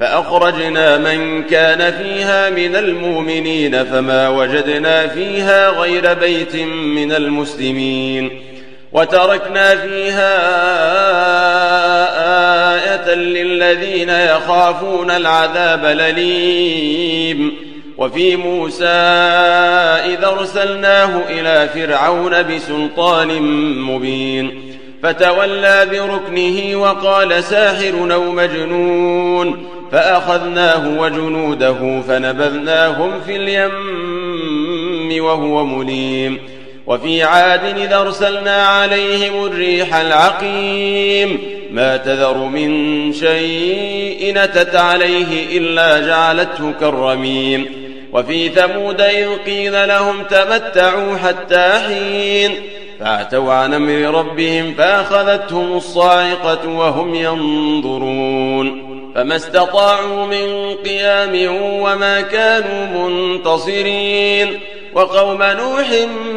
فأخرجنا من كان فيها من المؤمنين فما وجدنا فيها غير بيت من المسلمين وتركنا فيها آية للذين يخافون العذاب لليم وفي موسى إذا أرسلناه إلى فرعون بسلطان مبين فتولى بركنه وقال ساحر أو مجنون فأخذناه وجنوده فنبذناهم في اليم وهو مليم. وفي عاد إذا أرسلنا عليهم الريح العقيم. ما تذر من شيء نتت عليه إلا جعلته كالرميم. وفي ثمود إذ قيل لهم تمتعوا حتى حين. فأتوا عن أمر ربهم فأخذتهم الصاعقة وهم ينظرون. فما استطاعوا من قيام وما كانوا منتصرين وقوم نوح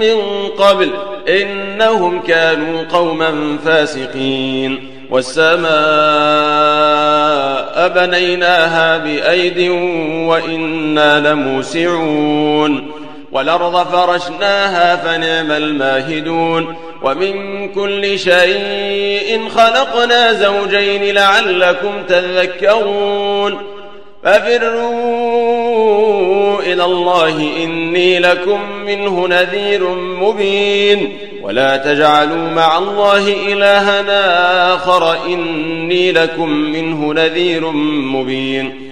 من قبل إنهم كانوا قوما فاسقين والسماء بنيناها بأيد وإنا لموسعون والأرض فرشناها فنعم الماهدون ومن كل شيء خلقنا زوجين لعلكم تذكرون ففروا إلى الله إني لكم منه نذير مبين ولا تجعلوا مع الله إلهنا آخر إني لكم منه نذير مبين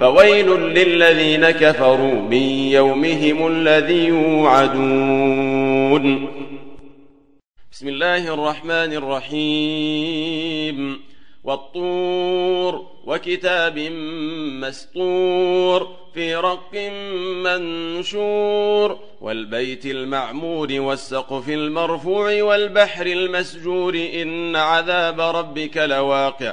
فويل للذين كفروا من يومهم الذي يوعدون. بسم الله الرحمن الرحيم. والطور وكتاب مسطور في رق منشور والبيت المعمور والسقف المرفوع والبحر المسجور. إن عذاب ربك لواقع.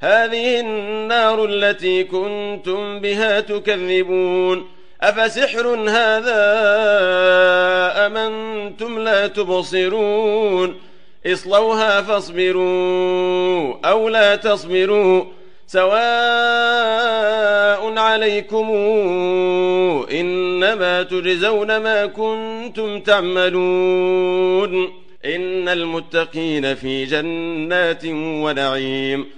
هذه النار التي كنتم بها تكذبون. أفسحر هذا أمنتم لا تبصرون؟ اصلوها فاصبروا أو لا تصبروا. سواء عليكم إنما تجزون ما كنتم تعملون. إن المتقين في جنات ونعيم.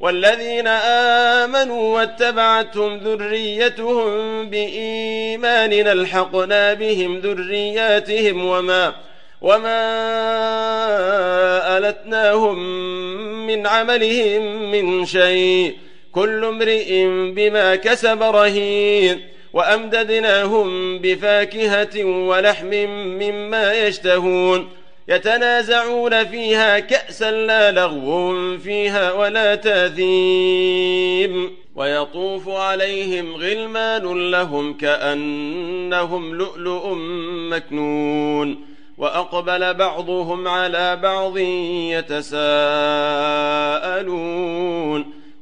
والذين آمنوا واتبعتهم ذريتهم بإيمان الحقنا بهم ذرياتهم وما وما ألتناهم من عملهم من شيء كل امرئ بما كسب رهين وأمددناهم بفاكهة ولحم مما يشتهون يتنازعون فيها كأسا لا لغو فيها ولا تأثيم. ويطوف عليهم غلمان لهم كأنهم لؤلؤ مكنون. وأقبل بعضهم على بعض يتساءلون.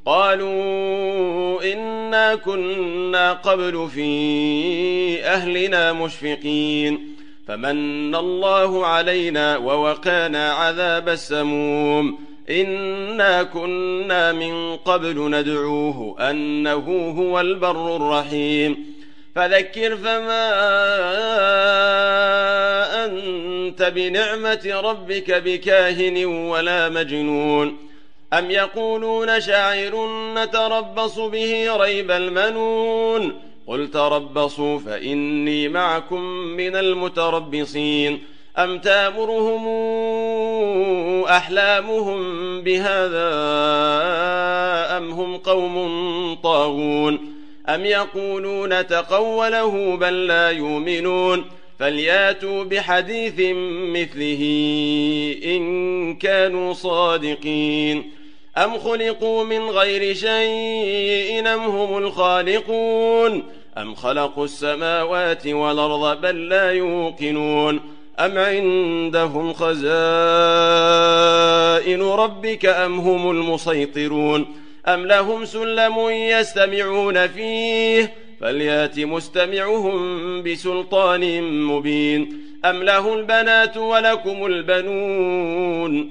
قالوا إنا كنا قبل في أهلنا مشفقين. فمن الله علينا ووقانا عذاب السموم. إنا كنا من قبل ندعوه أنه هو البر الرحيم. فذكر فما أنت بنعمة ربك بكاهن ولا مجنون. أم يقولون شاعر نتربص به ريب المنون. قل تربصوا فإني معكم من المتربصين. أم تامرهم أحلامهم بهذا أم هم قوم طاغون؟ أم يقولون تقوله بل لا يؤمنون؟ فلياتوا بحديث مثله إن كانوا صادقين. أم خلقوا من غير شيء أم هم الخالقون؟ أم خلقوا السماوات والأرض بل لا يوقنون؟ أم عندهم خزائن ربك أم هم المسيطرون؟ أم لهم سلم يستمعون فيه؟ فليأت مستمعهم بسلطان مبين. أم له البنات ولكم البنون؟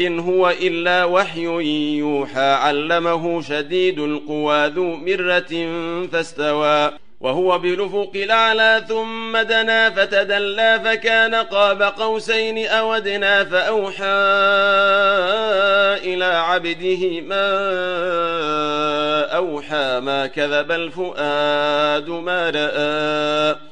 إن هو إلا وحي يوحى علمه شديد القوى ذو مرة فاستوى وهو بلفق الأعلى ثم دنا فتدلى فكان قاب قوسين أودنا فأوحى إلى عبده ما أوحى ما كذب الفؤاد ما رأى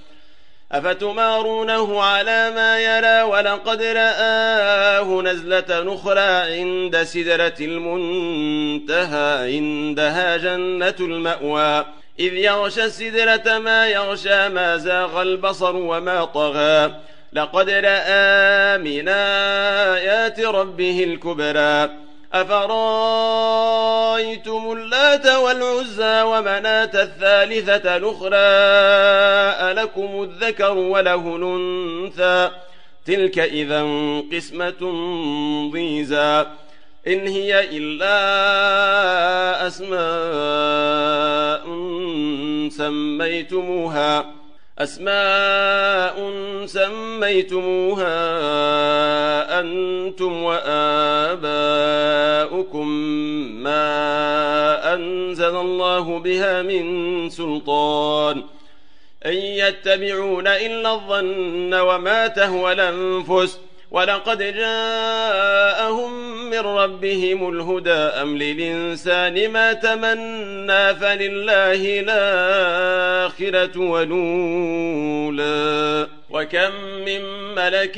أفتمارونه على ما يرى ولقد رآه نزلة نخرى عند سدرة المنتهى عندها جنة المأوى. إذ يغشى السدرة ما يغشى ما زاغ البصر وما طغى. لقد رأى من آيات ربه الكبرى. أفرأيتم اللات والعزى ومناة الثالثة الأخرى ألكم الذكر وله الأنثى؟ تلك إذا قسمة ضيزى. إن هي إلا أسماء سميتموها. أسماء سميتموها أنتم وآباؤكم. الله بها من سلطان. إن يتبعون إلا الظن وما تهوى الأنفس. ولقد جاءهم من ربهم الهدى. أم للإنسان ما تمنى فلله الآخرة ولولا وكم من ملك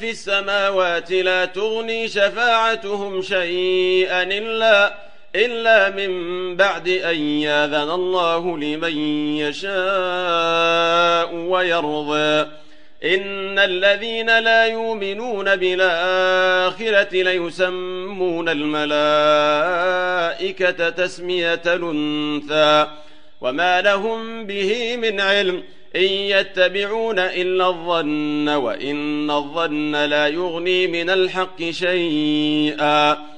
في السماوات لا تغني شفاعتهم شيئا إلا إلا من بعد أن ياذن الله لمن يشاء ويرضى. إن الذين لا يؤمنون بالآخرة ليسمون الملائكة تسمية الأنثى. وما لهم به من علم. إن يتبعون إلا الظن وإن الظن لا يغني من الحق شيئا.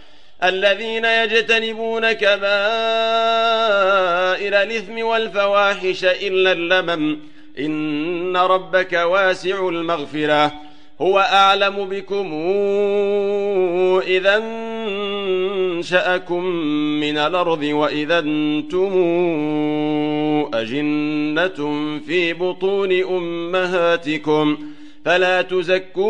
الذين يجتنبون كبائر الإثم والفواحش إلا اللمم. إن ربك واسع المغفرة. هو أعلم بكم إذا انشأكم من الأرض وإذا أنتم أجنة في بطون أمهاتكم. فلا تزكوا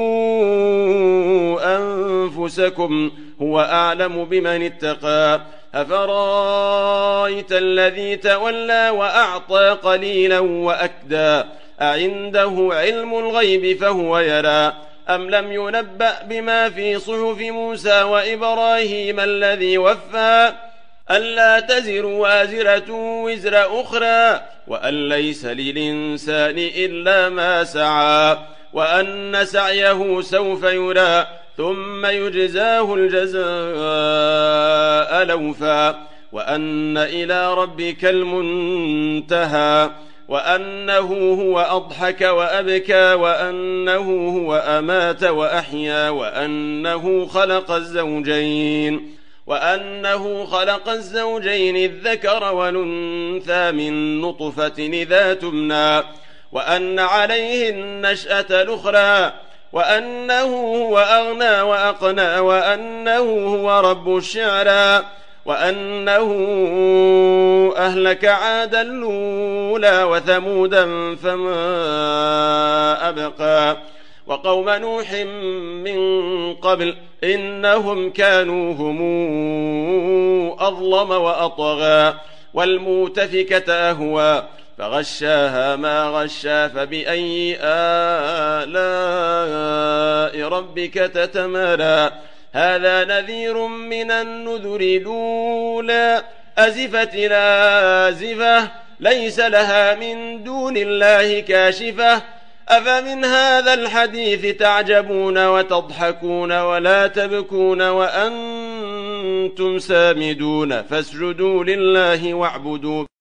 أنفسكم هو أعلم بمن اتقى. أفرأيت الذي تولى وأعطى قليلا وأكدى؟ أعنده علم الغيب فهو يرى. أم لم ينبأ بما في صحف موسى وإبراهيم الذي وفى؟ ألا تزر وازرة وزر أخرى وأن ليس للإنسان إلا ما سعى. وأن سعيه سوف يرى ثم يجزاه الجزاء لوفا وأن إلى ربك المنتهى وأنه هو أضحك وأبكى وأنه هو أمات وأحيا وأنه خلق الزوجين وأنه خلق الزوجين الذكر والأنثى من نطفة إذا تمنى وأن عليه النشأة الأخرى وأنه هو أغنى وأقنى وأنه هو رب الشعرى وأنه أهلك عادا الأولى وثمودا فما أبقى. وقوم نوح من قبل إنهم كانوا هم أظلم وأطغى والمؤتفكة أهوى. فغشاها ما غشا فبأي آلاء ربك تتمارى؟ هذا نذير من النذر الأولى. أزفت الآزفة ليس لها من دون الله كاشفة. أفمن هذا الحديث تعجبون وتضحكون ولا تبكون وأنتم سامدون؟ فاسجدوا لله واعبدوا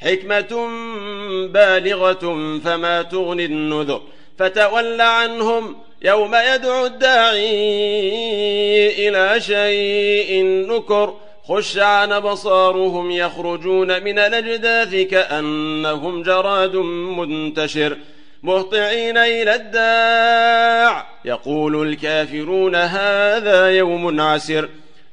حكمة بالغة فما تغني النذر. فتول عنهم يوم يدعو الداعي إلى شيء نكر. خش عن بصارهم يخرجون من الأجداث كأنهم جراد منتشر. مهطعين إلى الداع. يقول الكافرون هذا يوم عسر.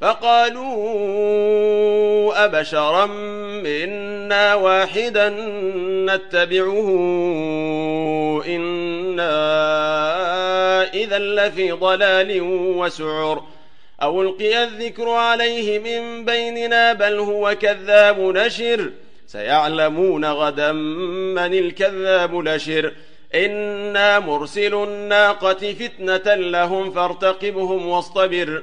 فقالوا أبشرا منا واحدا نتبعه إنا إذا لفي ضلال وسعر أو القي الذكر عليه من بيننا بل هو كذاب نشر سيعلمون غدا من الكذاب نشر إنا مرسل الناقة فتنة لهم فارتقبهم واصطبر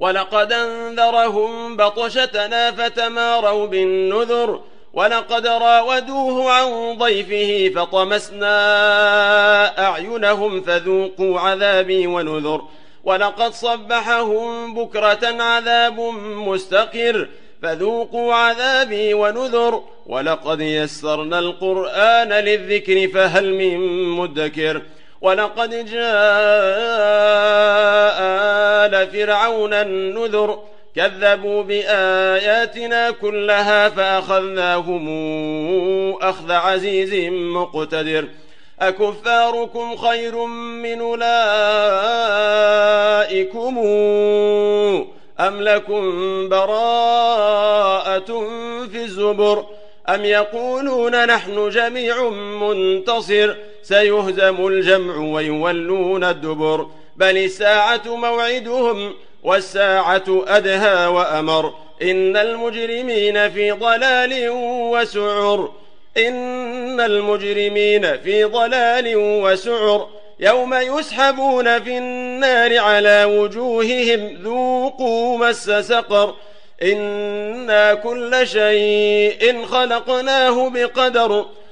ولقد أنذرهم بطشتنا فتماروا بالنذر ولقد راودوه عن ضيفه فطمسنا أعينهم فذوقوا عذابي ونذر ولقد صبحهم بكرة عذاب مستقر فذوقوا عذابي ونذر ولقد يسرنا القرآن للذكر فهل من مدكر ولقد جاء آل فرعون النذر كذبوا بآياتنا كلها فأخذناهم أخذ عزيز مقتدر. أكفاركم خير من أولئكم أم لكم براءة في الزبر أم يقولون نحن جميع منتصر سيهزم الجمع ويولون الدبر بل الساعة موعدهم والساعة أدهى وأمر. إن المجرمين في ضلال وسعر. إن المجرمين في ضلال وسعر. يوم يسحبون في النار على وجوههم ذوقوا مس سقر. إنا كل شيء خلقناه بقدر.